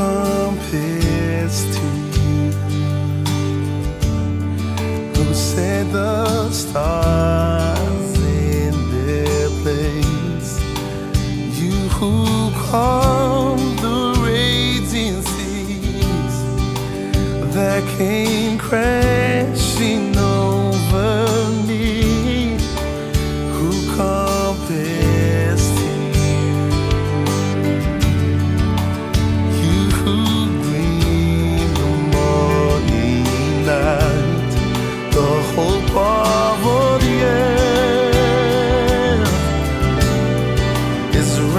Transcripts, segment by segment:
Compares to you? Who set the stars in their place? You who calm the raging seas that came crashing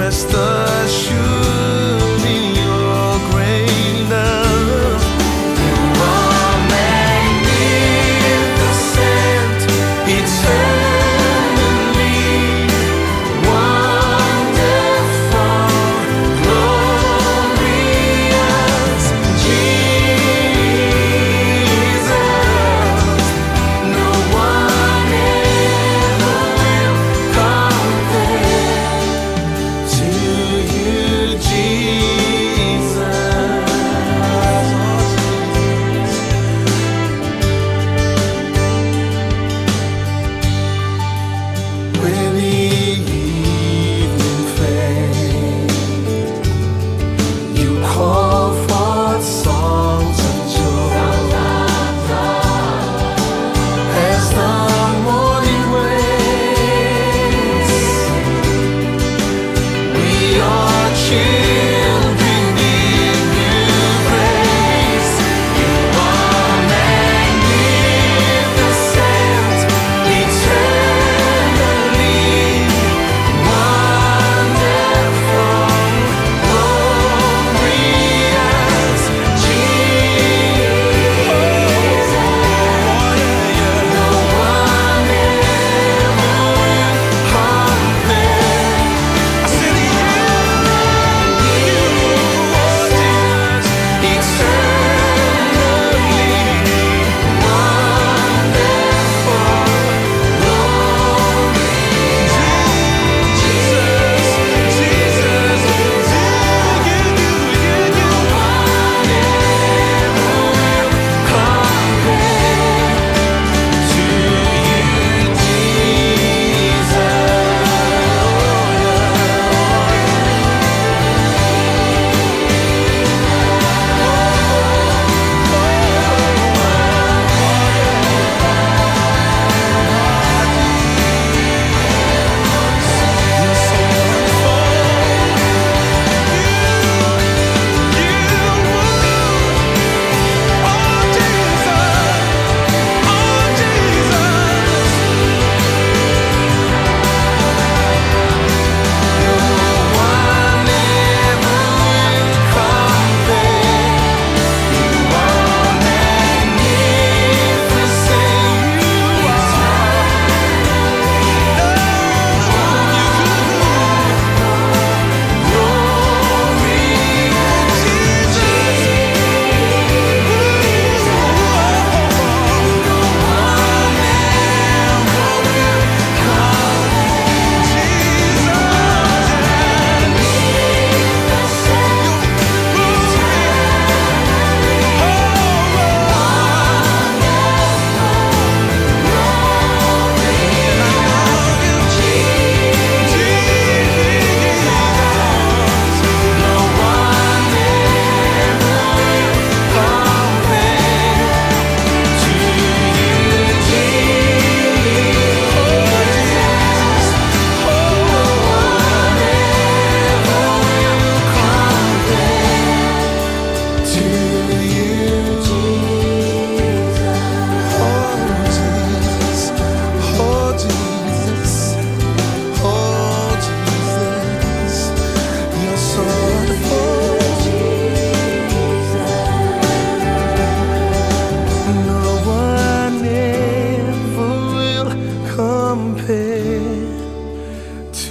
rest assured.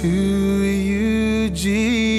to you, Jesus.